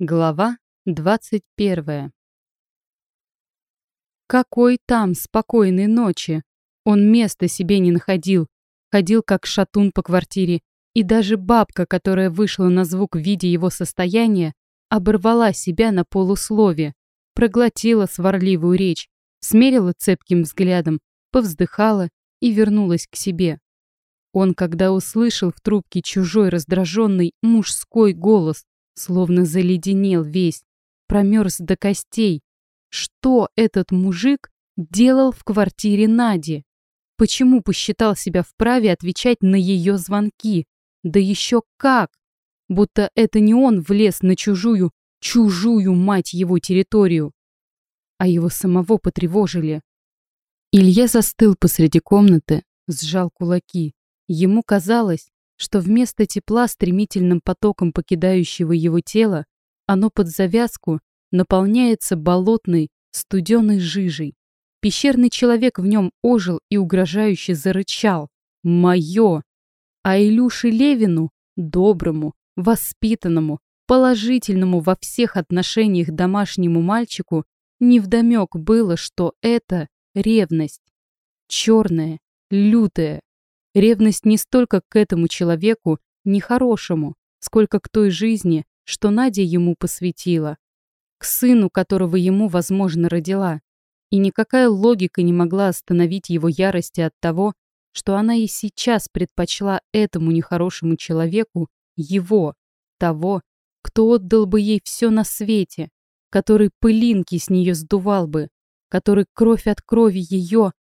Глава 21 Какой там спокойной ночи! Он места себе не находил, ходил как шатун по квартире, и даже бабка, которая вышла на звук в виде его состояния, оборвала себя на полуслове, проглотила сварливую речь, смерила цепким взглядом, повздыхала и вернулась к себе. Он, когда услышал в трубке чужой раздраженный мужской голос, Словно заледенел весь, промерз до костей. Что этот мужик делал в квартире Нади? Почему посчитал себя вправе отвечать на ее звонки? Да еще как! Будто это не он влез на чужую, чужую, мать его, территорию. А его самого потревожили. Илья застыл посреди комнаты, сжал кулаки. Ему казалось, что вместо тепла, стремительным потоком покидающего его тело, оно под завязку наполняется болотной, студеной жижей. Пещерный человек в нем ожил и угрожающе зарычал. «Мое!» А Илюше Левину, доброму, воспитанному, положительному во всех отношениях домашнему мальчику, невдомек было, что это ревность. Черная, лютая, Ревность не столько к этому человеку, нехорошему, сколько к той жизни, что Надя ему посвятила. К сыну, которого ему, возможно, родила. И никакая логика не могла остановить его ярости от того, что она и сейчас предпочла этому нехорошему человеку его, того, кто отдал бы ей все на свете, который пылинки с нее сдувал бы, который кровь от крови ее...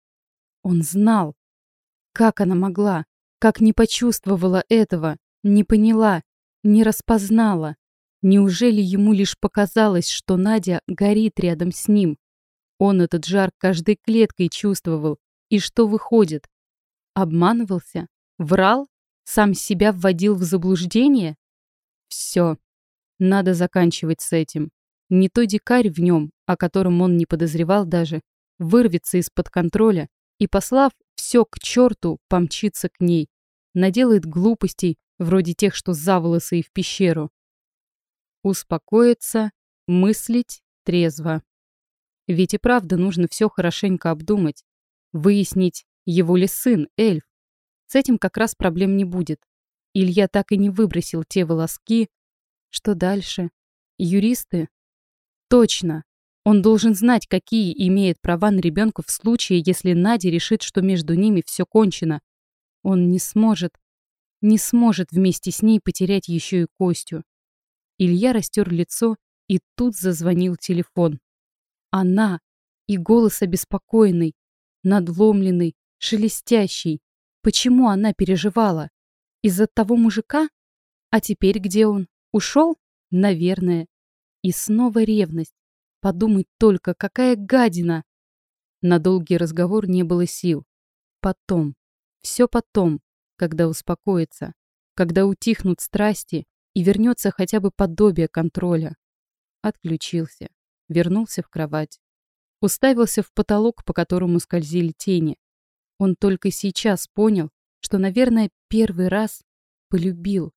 Он знал, как она могла? Как не почувствовала этого? Не поняла? Не распознала? Неужели ему лишь показалось, что Надя горит рядом с ним? Он этот жар каждой клеткой чувствовал. И что выходит? Обманывался? Врал? Сам себя вводил в заблуждение? Все. Надо заканчивать с этим. Не то дикарь в нем, о котором он не подозревал даже, вырвется из-под контроля и, послав все к черту помчится к ней. Наделает глупостей, вроде тех, что за волосы и в пещеру. Успокоиться, мыслить трезво. Ведь и правда нужно все хорошенько обдумать. Выяснить, его ли сын, эльф. С этим как раз проблем не будет. Илья так и не выбросил те волоски. Что дальше? Юристы? Точно. Он должен знать, какие имеет права на ребенка в случае, если Надя решит, что между ними все кончено. Он не сможет, не сможет вместе с ней потерять еще и Костю. Илья растер лицо, и тут зазвонил телефон. Она, и голос обеспокоенный, надломленный, шелестящий. Почему она переживала? Из-за того мужика? А теперь где он? Ушел? Наверное. И снова ревность. Подумать только, какая гадина! На долгий разговор не было сил. Потом. Все потом, когда успокоится, когда утихнут страсти и вернется хотя бы подобие контроля. Отключился. Вернулся в кровать. Уставился в потолок, по которому скользили тени. Он только сейчас понял, что, наверное, первый раз полюбил.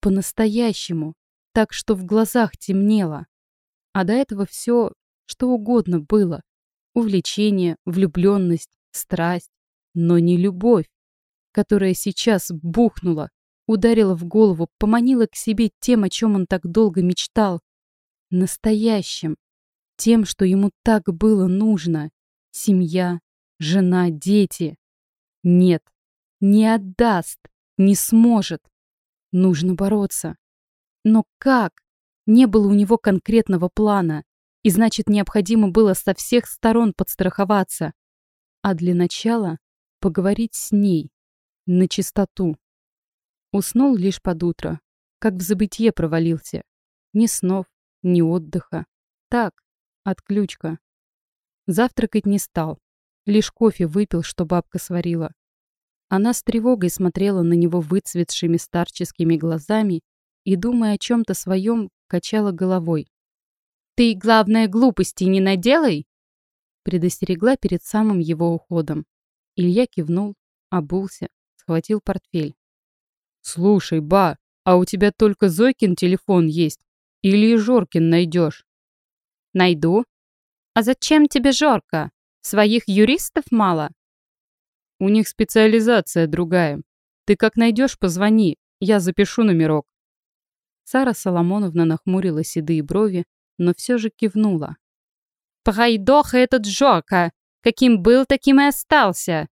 По-настоящему, так что в глазах темнело. А до этого все, что угодно было. Увлечение, влюбленность, страсть, но не любовь, которая сейчас бухнула, ударила в голову, поманила к себе тем, о чем он так долго мечтал. Настоящим. Тем, что ему так было нужно. Семья, жена, дети. Нет, не отдаст, не сможет. Нужно бороться. Но как? Не было у него конкретного плана, и значит, необходимо было со всех сторон подстраховаться. А для начала поговорить с ней, на чистоту. Уснул лишь под утро, как в забытье провалился. Ни снов, ни отдыха. Так, отключка. Завтракать не стал. Лишь кофе выпил, что бабка сварила. Она с тревогой смотрела на него выцветшими старческими глазами и, думая о чем-то своем, качала головой. «Ты, главное, глупости не наделай!» предостерегла перед самым его уходом. Илья кивнул, обулся, схватил портфель. «Слушай, ба, а у тебя только Зойкин телефон есть. или Жоркин найдешь. Найду. А зачем тебе Жорка? Своих юристов мало? У них специализация другая. Ты как найдешь, позвони, я запишу номерок. Сара Соломоновна нахмурила седые брови, но все же кивнула. Пройдоха этот Жорка! Каким был, таким и остался.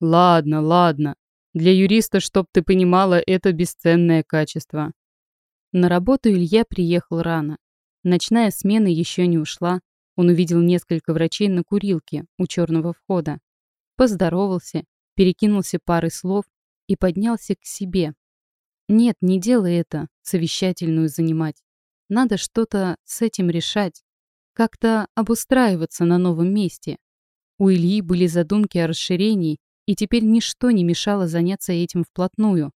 Ладно, ладно. Для юриста, чтоб ты понимала, это бесценное качество. На работу Илья приехал рано. Ночная смена еще не ушла. Он увидел несколько врачей на курилке у черного входа. Поздоровался, перекинулся парой слов и поднялся к себе. Нет, не делай это, совещательную занимать. Надо что-то с этим решать. Как-то обустраиваться на новом месте. У Ильи были задумки о расширении, и теперь ничто не мешало заняться этим вплотную.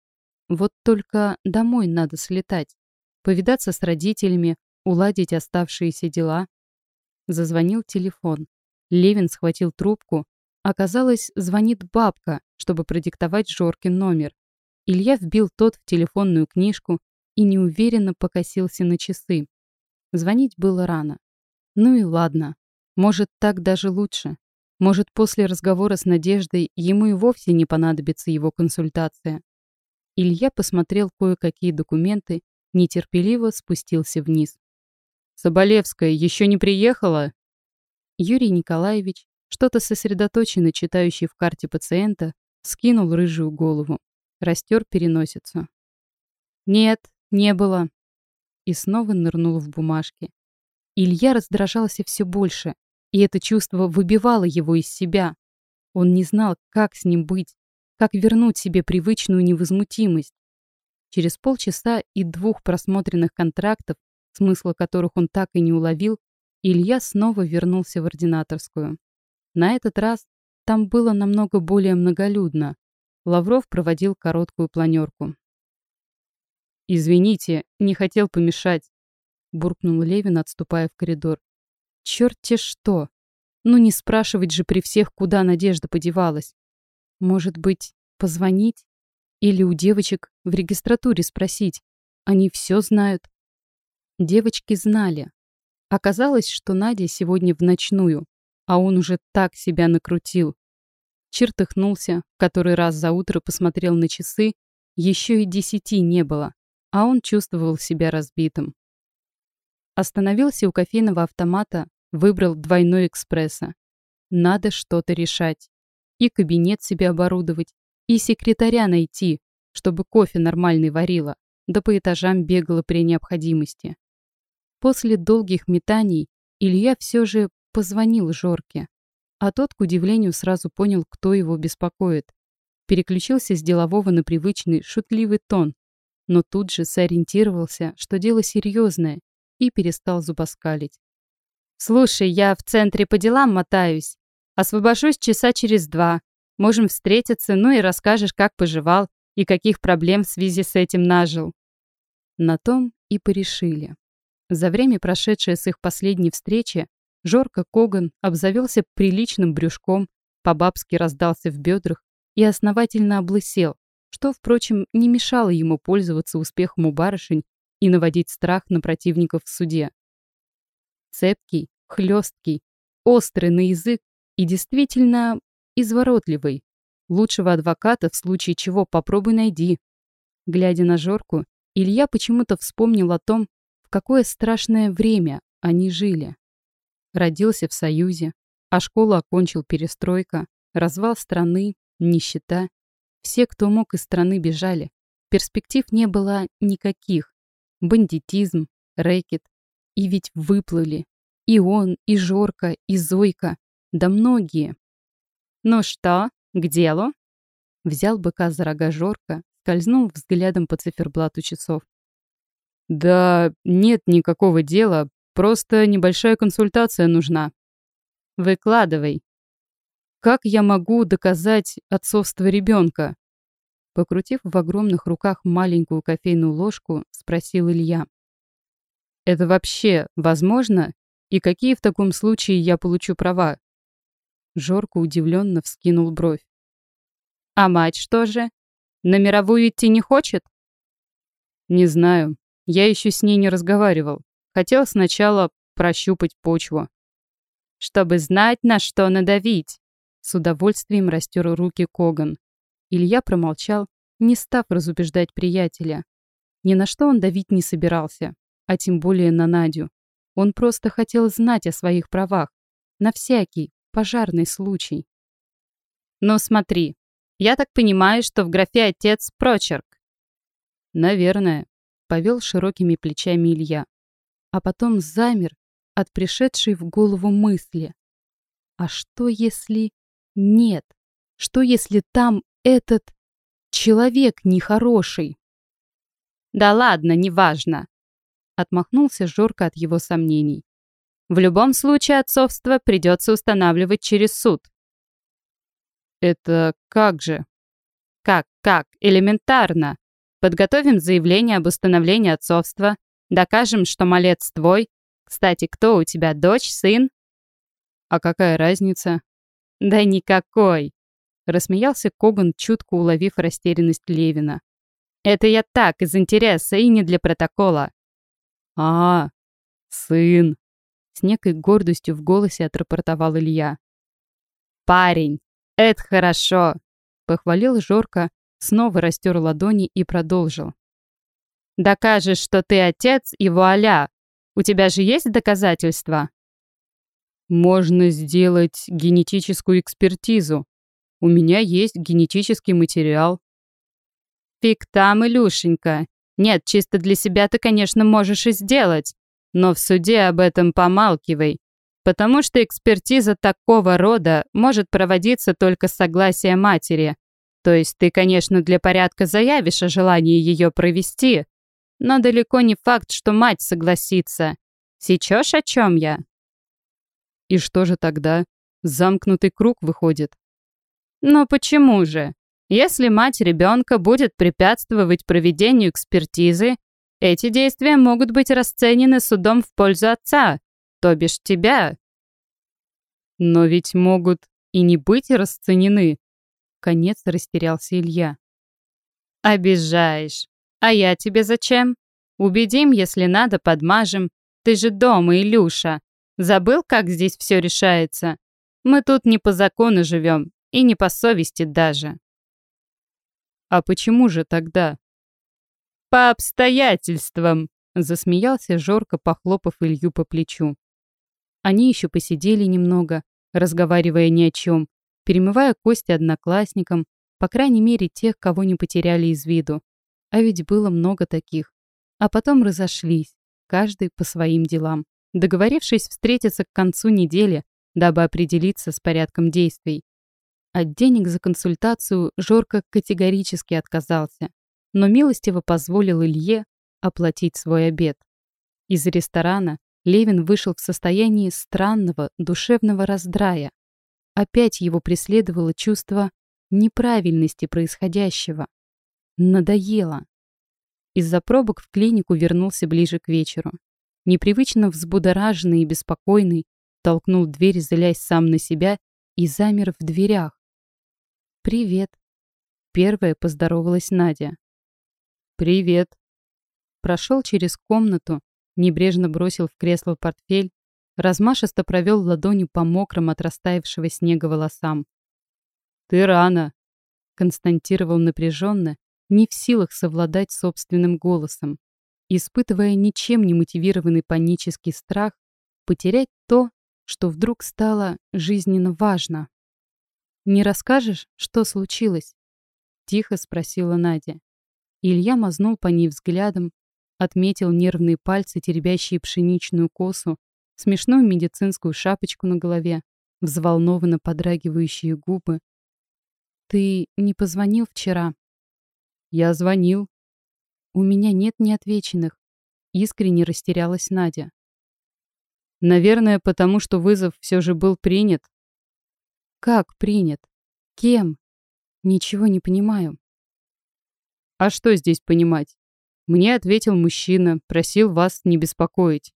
Вот только домой надо слетать, повидаться с родителями, уладить оставшиеся дела. Зазвонил телефон. Левин схватил трубку. Оказалось, звонит бабка, чтобы продиктовать Жоркин номер. Илья вбил тот в телефонную книжку и неуверенно покосился на часы. Звонить было рано. Ну и ладно. Может, так даже лучше. Может, после разговора с Надеждой ему и вовсе не понадобится его консультация. Илья посмотрел кое-какие документы, нетерпеливо спустился вниз. «Соболевская еще не приехала?» Юрий Николаевич, что-то сосредоточенно читающий в карте пациента, скинул рыжую голову, растер переносицу. «Нет, не было». И снова нырнул в бумажки. Илья раздражался все больше, и это чувство выбивало его из себя. Он не знал, как с ним быть, как вернуть себе привычную невозмутимость. Через полчаса и двух просмотренных контрактов, смысла которых он так и не уловил, Илья снова вернулся в ординаторскую. На этот раз там было намного более многолюдно. Лавров проводил короткую планерку. «Извините, не хотел помешать», — буркнул Левин, отступая в коридор. Черт-те что! Ну не спрашивать же при всех, куда Надежда подевалась. Может быть, позвонить? Или у девочек в регистратуре спросить. Они все знают. Девочки знали. Оказалось, что Надя сегодня в ночную, а он уже так себя накрутил. Чертыхнулся, который раз за утро посмотрел на часы, еще и десяти не было, а он чувствовал себя разбитым. Остановился у кофейного автомата, Выбрал двойной экспресса. Надо что-то решать. И кабинет себе оборудовать, и секретаря найти, чтобы кофе нормальный варила, да по этажам бегала при необходимости. После долгих метаний Илья все же позвонил Жорке. А тот, к удивлению, сразу понял, кто его беспокоит. Переключился с делового на привычный, шутливый тон, но тут же сориентировался, что дело серьезное, и перестал зубоскалить. «Слушай, я в центре по делам мотаюсь. Освобожусь часа через два. Можем встретиться, ну и расскажешь, как поживал и каких проблем в связи с этим нажил». На том и порешили. За время, прошедшее с их последней встречи, Жорка Коган обзавелся приличным брюшком, по-бабски раздался в бедрах и основательно облысел, что, впрочем, не мешало ему пользоваться успехом у барышень и наводить страх на противников в суде. Цепкий, хлесткий, острый на язык и действительно изворотливый. Лучшего адвоката в случае чего попробуй найди. Глядя на Жорку, Илья почему-то вспомнил о том, в какое страшное время они жили. Родился в Союзе, а школу окончил перестройка, развал страны, нищета. Все, кто мог из страны, бежали. Перспектив не было никаких. Бандитизм, рэкет, и ведь выплыли. И он, и Жорка, и Зойка. Да многие. «Ну что, к делу?» Взял быка за рога Жорка, скользнул взглядом по циферблату часов. «Да нет никакого дела, просто небольшая консультация нужна». «Выкладывай». «Как я могу доказать отцовство ребенка?» Покрутив в огромных руках маленькую кофейную ложку, спросил Илья. Это вообще возможно? И какие в таком случае я получу права? Жорко удивленно вскинул бровь. А мать что же? На мировую идти не хочет? Не знаю. Я еще с ней не разговаривал. Хотел сначала прощупать почву. Чтобы знать, на что надавить. С удовольствием растер руки Коган. Илья промолчал, не став разубеждать приятеля. Ни на что он давить не собирался, а тем более на Надю. Он просто хотел знать о своих правах. На всякий пожарный случай. «Ну смотри, я так понимаю, что в графе «отец» прочерк». «Наверное», — повел широкими плечами Илья. А потом замер от пришедшей в голову мысли. А что если нет? Что если там этот человек нехороший? Да ладно, неважно. Отмахнулся Жорка от его сомнений. В любом случае отцовство придется устанавливать через суд. Это как же? Как, как? Элементарно. Подготовим заявление об установлении отцовства, докажем, что малец твой. Кстати, кто у тебя, дочь, сын? А какая разница? Да никакой. Рассмеялся Коган, чутко уловив растерянность Левина. Это я так, из интереса и не для протокола. А, сын. С некой гордостью в голосе отрапортовал Илья. Парень, это хорошо. Похвалил Жорка, снова растер ладони и продолжил. Докажешь, что ты отец, и вуаля. У тебя же есть доказательства? Можно сделать генетическую экспертизу. У меня есть генетический материал. Фиг там, Илюшенька. Нет, чисто для себя ты, конечно, можешь и сделать. Но в суде об этом помалкивай. Потому что экспертиза такого рода может проводиться только с согласия матери. То есть ты, конечно, для порядка заявишь о желании ее провести, но далеко не факт, что мать согласится. Сечешь, о чем я? И что же тогда? Замкнутый круг выходит. Но почему же? Если мать ребенка будет препятствовать проведению экспертизы, эти действия могут быть расценены судом в пользу отца, то бишь тебя. Но ведь могут и не быть расценены. Конец растерялся Илья. Обижаешь. А я тебе зачем? Убедим, если надо, подмажем. Ты же дома, Илюша. Забыл, как здесь все решается? Мы тут не по закону живем и не по совести даже. А почему же тогда? По обстоятельствам, засмеялся Жорко, похлопав Илью по плечу. Они еще посидели немного, разговаривая ни о чем, перемывая кости одноклассникам, по крайней мере тех, кого не потеряли из виду. А ведь было много таких. А потом разошлись, каждый по своим делам, договорившись встретиться к концу недели, дабы определиться с порядком действий. От денег за консультацию Жорка категорически отказался, но милостиво позволил Илье оплатить свой обед. Из ресторана Левин вышел в состоянии странного душевного раздрая. Опять его преследовало чувство неправильности происходящего. Надоело. Из-за пробок в клинику вернулся ближе к вечеру. Непривычно взбудораженный и беспокойный, толкнул дверь, залясь сам на себя, и замер в дверях. «Привет». Первая поздоровалась Надя. «Привет». Прошел через комнату, небрежно бросил в кресло портфель, размашисто провел ладонью по мокрым от растаявшего снега волосам. «Ты рано», — константировал напряженно, не в силах совладать собственным голосом, испытывая ничем не мотивированный панический страх потерять то, что вдруг стало жизненно важно. «Не расскажешь, что случилось?» — тихо спросила Надя. Илья мазнул по ней взглядом, отметил нервные пальцы, теребящие пшеничную косу, смешную медицинскую шапочку на голове, взволнованно подрагивающие губы. «Ты не позвонил вчера?» «Я звонил». «У меня нет неотвеченных», — искренне растерялась Надя. «Наверное, потому что вызов все же был принят», как принят? Кем? Ничего не понимаю. А что здесь понимать? Мне ответил мужчина, просил вас не беспокоить.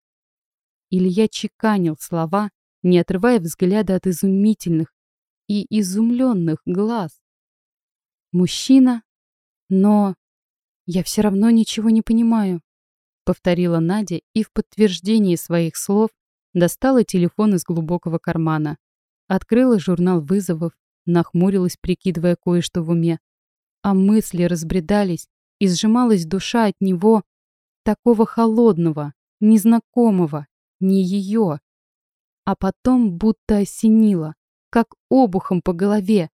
Илья чеканил слова, не отрывая взгляда от изумительных и изумленных глаз. Мужчина? Но я все равно ничего не понимаю. повторила Надя и в подтверждении своих слов достала телефон из глубокого кармана. Открыла журнал вызовов, нахмурилась, прикидывая кое-что в уме. А мысли разбредались, и сжималась душа от него, такого холодного, незнакомого, не ее. А потом будто осенило, как обухом по голове.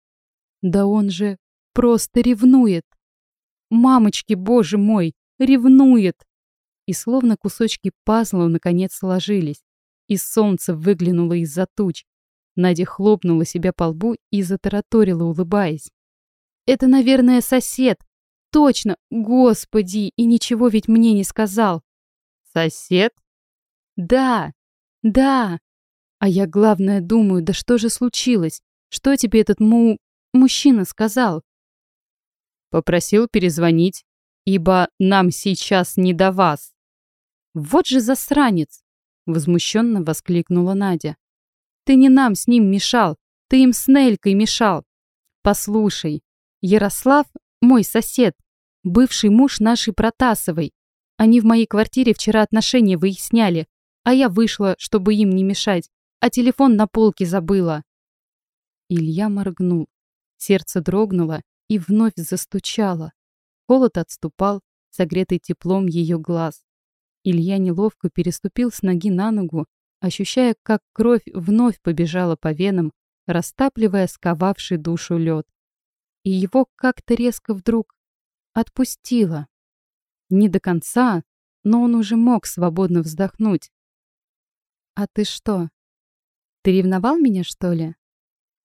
Да он же просто ревнует. Мамочки, боже мой, ревнует. И словно кусочки пазла наконец сложились, и солнце выглянуло из-за туч. Надя хлопнула себя по лбу и затараторила, улыбаясь. «Это, наверное, сосед. Точно, господи, и ничего ведь мне не сказал». «Сосед?» «Да, да. А я, главное, думаю, да что же случилось? Что тебе этот му... мужчина сказал?» Попросил перезвонить, ибо нам сейчас не до вас. «Вот же засранец!» — возмущенно воскликнула Надя. «Ты не нам с ним мешал, ты им с Нелькой мешал. Послушай, Ярослав — мой сосед, бывший муж нашей Протасовой. Они в моей квартире вчера отношения выясняли, а я вышла, чтобы им не мешать, а телефон на полке забыла». Илья моргнул. Сердце дрогнуло и вновь застучало. Холод отступал, согретый теплом ее глаз. Илья неловко переступил с ноги на ногу, ощущая, как кровь вновь побежала по венам, растапливая сковавший душу лед. И его как-то резко вдруг отпустило. Не до конца, но он уже мог свободно вздохнуть. «А ты что? Ты ревновал меня, что ли?»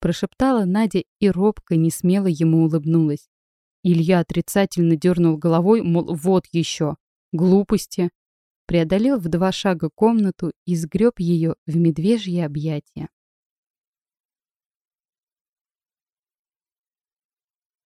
Прошептала Надя и робко, несмело ему улыбнулась. Илья отрицательно дернул головой, мол, вот еще. Глупости преодолел в два шага комнату и сгреб ее в медвежье объятия.